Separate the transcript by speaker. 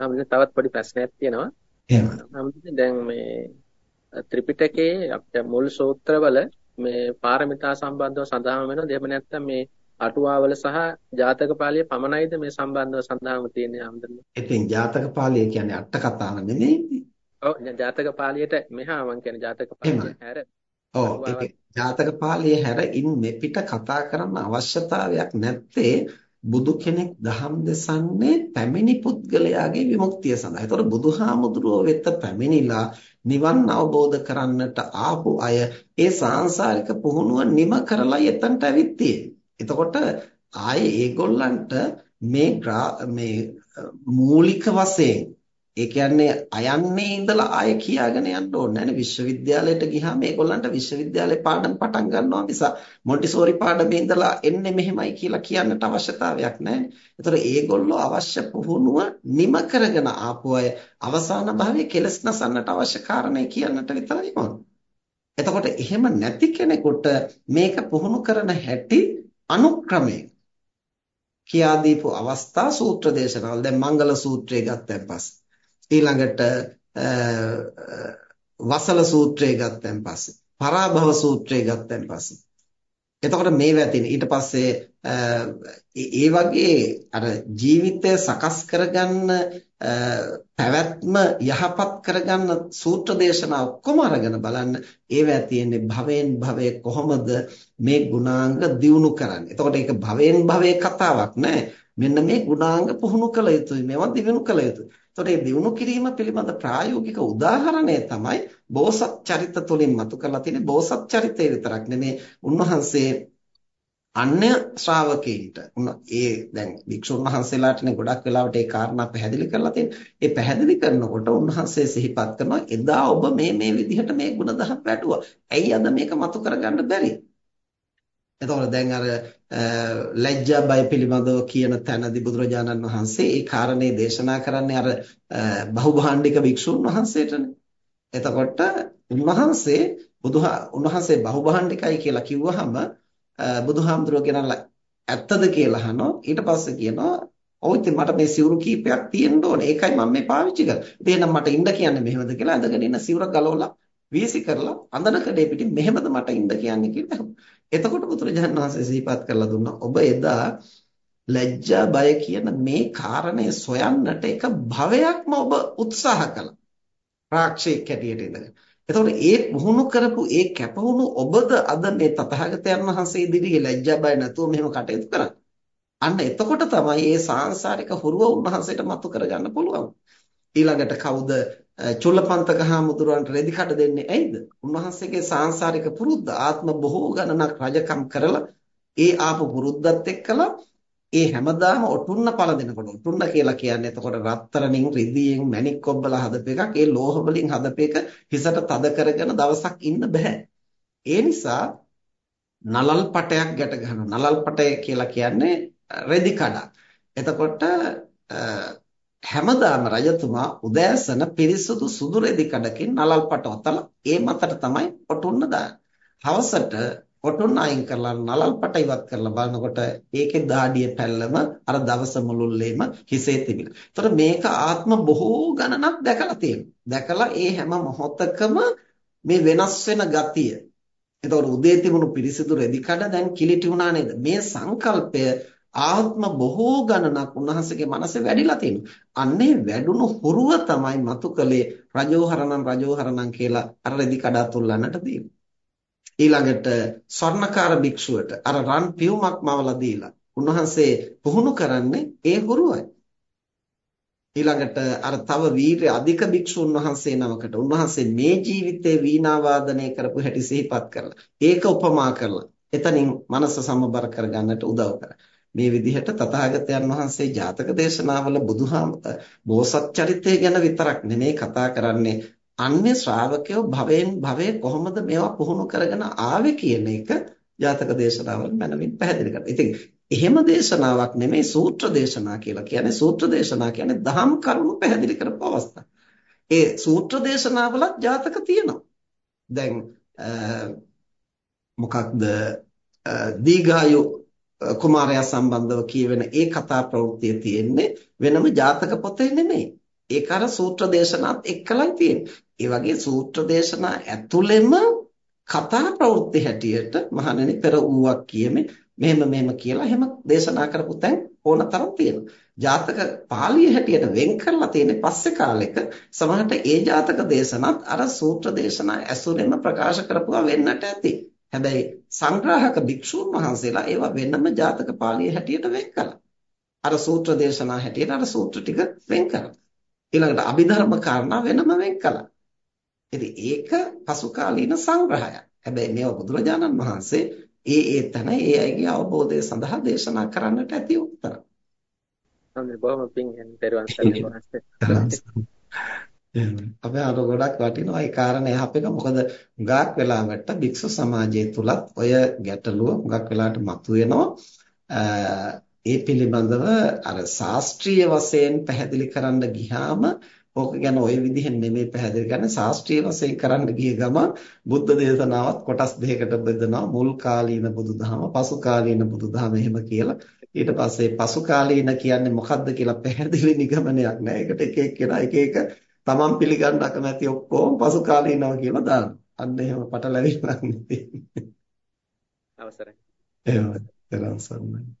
Speaker 1: හම්දුනේ තවත් පොඩි ප්‍රශ්නයක් තියෙනවා.
Speaker 2: එහෙම.
Speaker 1: හම්දුනේ දැන් මේ ත්‍රිපිටකයේ අපිට මුල් සූත්‍රවල මේ පාරමිතා සම්බන්ධව සඳහන් වෙනවද? එහෙම නැත්නම් මේ අටුවාවල සහ ජාතක පාළිය පමණයිද මේ සම්බන්ධව සඳහන්ව තියෙන්නේ හම්දුනේ?
Speaker 2: ඉතින් ජාතක පාළිය කියන්නේ අට කතාව නෙමෙයි.
Speaker 1: ඔව් ජාතක පාළියට මෙහා මම කියන්නේ ජාතක පාළිය හැර.
Speaker 2: ඔව් ඒක ජාතක පාළිය හැර ඉන් මෙපිට කතා කරන්න අවශ්‍යතාවයක් නැත්තේ බුදු කෙනෙක් දහම් දෙසන්නේ පැමිණි පුද්ගලයාගේ විමුක්තිය සඳහා. ඒතකොට බුදුහාමුදුරුවෝ වෙත පැමිණිලා නිවන් අවබෝධ කරන්නට ආපු අය ඒ සාංශාරික පුහුණුව නිම කරලා එතනට ඇවිත් තියෙන්නේ. එතකොට ආයේ ඒගොල්ලන්ට මේ මේ මූලික වශයෙන් ඒ කියන්නේ අයන්නේ ඉඳලා ආයෙ කියාගෙන යන්න ඕනේ නැහැ නේ විශ්වවිද්‍යාලයට ගියාම මේගොල්ලන්ට විශ්වවිද්‍යාලේ පාඩම් පටන් ගන්නවා නිසා මොන්ටිසෝරි පාඩමේ ඉඳලා එන්නේ මෙහෙමයි කියලා කියන්නට අවශ්‍යතාවයක් නැහැ. ඒතර ඒගොල්ලෝ අවශ්‍ය පුහුණුව නිම කරගෙන ආපු අය අවසාන භාවයේ කෙලස් නසන්නට අවශ්‍ය කාරණේ කියන්නට විතරයි ඕන. එතකොට එහෙම නැති කෙනෙකුට මේක පුහුණු කරන හැටි අනුක්‍රමයෙන් කියා දීපු අවස්ථා සූත්‍ර දේශනාවල දැන් මංගල සූත්‍රය ගත්තන් පස්සේ ඊළඟට වසල සූත්‍රය ගත්තන් පස්සේ පරාභව සූත්‍රය ගත්තන් පස්සේ එතකොට මේවා තියෙන ඊට පස්සේ ඒ වගේ අර ජීවිතය සකස් කරගන්න පැවැත්ම යහපත් කරගන්න සූත්‍ර දේශනා ඔක්කොම අරගෙන බලන්න ඒවා තියෙන්නේ භවෙන් භවයේ කොහොමද මේ ගුණාංග දියුණු කරන්නේ. එතකොට ඒක භවෙන් භවයේ කතාවක් නෑ. මෙන්න මේ ගුණාංග පුහුණු කළ යුතුයි. මේවා දිනු කළ යුතුයි. එතකොට මේ දිනු කිරීම පිළිබඳ ප්‍රායෝගික උදාහරණය තමයි බෝසත් චරිත තුලින් මතු කරලා තියෙන බෝසත් චරිතය විතරක් නෙමේ උන්වහන්සේ අන්‍ය ශ්‍රාවකීන්ට ඒ දැන් වික්ෂුන් වහන්සේලාටනේ ගොඩක් වෙලාවට ඒ කාරණා පැහැදිලි කරලා තියෙන්නේ. ඒ පැහැදිලි කරනකොට උන්වහන්සේ සිහිපත් කරනවා එදා ඔබ මේ මේ විදිහට මේ ಗುಣධම් වැටුවා. ඇයි අද මේක මතු කරගන්න බැරි? එතකොට දැන් අර ලැජ්ජා බය පිළිබඳව කියන තැනදී බුදුරජාණන් වහන්සේ ඒ කාරණේ දේශනා කරන්නේ අර බහුභාණ්ඩික වික්ෂුන් වහන්සේටනේ. එතකොට උන්වහන්සේ බුදුහා උන්වහන්සේ බහුභාණ්ඩිකයි කියලා කිව්වහම බුදුහාමුදුරුවෝ කියනලා ඇත්තද කියලා අහනවා. ඊට පස්සේ කියනවා ඔව් ඉතින් මට මේ සිවුරු කීපයක් තියෙන්න ඕනේ. ඒකයි මම මේ පාවිච්චි කරන්නේ. ඉතින් එහෙනම් මට ඉන්න කියන්නේ මෙහෙමද කියලා අඳගෙන ඉන්න සිවුර ගලවලා වීසි කරලා අඳන කඩේ පිටින් මෙහෙමද මට ඉන්න කියන්නේ කියලා. එතකොට බුදුරජාණන් වහන්සේ සිහිපත් කරලා දුන්නා ඔබ එදා ලැජ්ජා බය කියන මේ කාරණය සොයන්නට එක භවයක්ම ඔබ උත්සාහ කළා. රාක්ෂේක් හැටියට ඉඳගෙන. එතකොට ඒ පුහුණු කරපු ඒ කැපවුණු ඔබද අද මේ තථාගතයන් වහන්සේ ඉදිරියේ ලැජ්ජා බය නැතුව මෙහෙම කටයුතු කරන්නේ. අන්න එතකොට තමයි මේ සාංශාරික හුරුව උන්වහන්සේට මතු කරගන්න පුළුවන්. ඊළඟට කවුද චුල්ලපන්තක හාමුදුරුවන්ට රෙදි කඩ දෙන්නේ ඇයිද? උන්වහන්සේගේ සාංශාරික පුරුද්ද ආත්ම බොහෝ ගණනක් රජකම් කරලා ඒ ආපු පුරුද්දත් එක්කලා ඒ හැමදාම ඔටුන්න පළ දෙනකොට ඔටුන්න කියලා කියන්නේ එතකොට රත්තරන්ින් රිදීයෙන් මැණික් කොබ්බලා හදපු එකක් ඒ ලෝහ වලින් හදපු එක හිසට තද කරගෙන දවසක් ඉන්න බෑ. ඒ නිසා නලල් පටයක් ගැට ගන්නවා. නලල් පටය කියලා කියන්නේ රෙදි කඩක්. එතකොට හැමදාම රජතුමා උදෑසන පිරිසුදු සුදු රෙදි කඩකින් නලල් පට ඔතලා ඒ මතට තමයි ඔටුන්න දාන්නේ. හවසට ඔටුන්න අයින් කරලා නලල් පට ඉවත් කරලා බලනකොට ඒකේ දාඩිය පැල්ලම අර දවස මුළුල්ලේම හිසේ තිබිලා. ඒතර මේක ආත්ම බොහෝ ගණනක් දැකලා තියෙනවා. දැකලා ඒ හැම මොහොතකම මේ වෙනස් වෙන ගතිය. ඒතකොට උදේ තිබුණු පිරිසිදු රෙදි කඩ දැන් කිලිටි වුණා නේද? මේ සංකල්පය ආත්ම බොහෝ ගණනක් උන්වහන්සේගේ මනසේ වැඩිලා තියෙනවා. අන්නේ වැඩුණු හුරුව තමයි මතු කළේ රජෝහරණම් රජෝහරණම් කියලා අර රෙදි කඩා තුල්ලන්නට දීලා. ඊළඟට ස්වර්ණකාර භික්ෂුවට අර රන් පියුමක් මවලා දීලා උන්වහන්සේ පුහුණු කරන්නේ ඒ හුරුවයි. ඊළඟට අර තව වීර්ය අධික භික්ෂුන් වහන්සේ නමකට උන්වහන්සේ මේ ජීවිතේ වීණා වාදනය කරපු හැටි සිහිපත් කරලා ඒක උපමා කරලා එතනින් මනස සමබර කරගන්නට උදව් කරා. මේ විදිහට තථාගතයන් වහන්සේ ජාතක දේශනාවල බුදුහාම බෝසත් චරිතය ගැන විතරක් නෙමෙයි කතා කරන්නේ අන්‍ය ශ්‍රාවකයෝ භවෙන් භවයේ කොහොමද මේවා පුහුණු කරගෙන ආවේ කියන එක ජාතක දේශනාවල මනමින් පැහැදිලි කරනවා. ඉතින් එහෙම දේශනාවක් නෙමෙයි සූත්‍ර දේශනා කියලා කියන්නේ. සූත්‍ර දේශනා කියන්නේ දහම් කරුණු පැහැදිලි කරපු අවස්ථා. ඒ සූත්‍ර දේශනාවලත් ජාතක තියෙනවා. දැන් මොකක්ද දීඝායු කුමාරයා සම්බන්ධව කියවෙන ඒ කතා ප්‍රවෘත්තිය තියෙන්නේ වෙනම ජාතක පොතේ නෙමෙයි. ඒක අර සූත්‍ර දේශනාත් එක්කලයි තියෙන්නේ. ඒ වගේ සූත්‍ර දේශනා ඇතුළෙම කතා ප්‍රවෘත්ති හැටියට මහණෙනි පෙර ඌවක් කියමේ මෙහෙම මෙහෙම කියලා එහෙම දේශනා කරපු තැන් ඕනතරම් තියෙනවා. ජාතක පාළිය හැටියට වෙන් කරලා තියෙන්නේ පස්සේ කාලෙක සමහරට ඒ ජාතක දේශනත් අර සූත්‍ර දේශනා ඇසුරෙම ප්‍රකාශ කරපුවා වෙන්නට ඇති. හැබැයි සංග්‍රාහක භික්ෂුන් වහන්සේලා ඒවා වෙනම ජාතක පාළිය හැටියට වෙන් කළා. අර සූත්‍ර දේශනා හැටියට අර සූත්‍ර ටික වෙන් කළා. ඊළඟට අභිධර්ම කාරණා වෙනම වෙන් කළා. ඉතින් ඒක පසු කාලීන සංග්‍රහයක්. හැබැයි මේව බුදුරජාණන් වහන්සේ ඒ ඒ තැන ඒ අයගේ අවබෝධය සඳහා දේශනා කරන්නට ඇති උත්තර.
Speaker 1: හොඳයි බොහොම පිං යන පෙරවන් සරණයි
Speaker 2: අපි අර ගොඩක් වටිනවා. ඒ කාරණේ අපේක මොකද හුඟක් වෙලාවට භික්ෂු සමාජය තුලත් ඔය ගැටලුව හුඟක් වෙලාවට මතුවෙනවා. ඒ පිළිබඳව අර ශාස්ත්‍රීය වශයෙන් පැහැදිලි කරන්න ගියාම ඕක ගැන ওই විදිහෙන් නෙමෙයි පැහැදිලි කරන්නේ. ශාස්ත්‍රීය වශයෙන් කරන්න ගිය ගම බුද්ධ දේශනාවත් කොටස් දෙකකට බෙදනවා. මුල් කාලීන බුදුදහම පසු කාලීන බුදුදහම එහෙම කියලා. ඊට පස්සේ පසු කාලීන කියන්නේ මොකක්ද කියලා පැහැදිලි නිගමනයක් නෑ. ඒකට එක එක්කෙනා එක එක තමන් පිළිගන්න අකමැති ඔක්කොම පසු කාලීනව කියලා දානවා. අන්න එහෙම පටලැවිල්ලක් නෙවෙයි.
Speaker 1: අවසරයි.
Speaker 2: එහෙමයි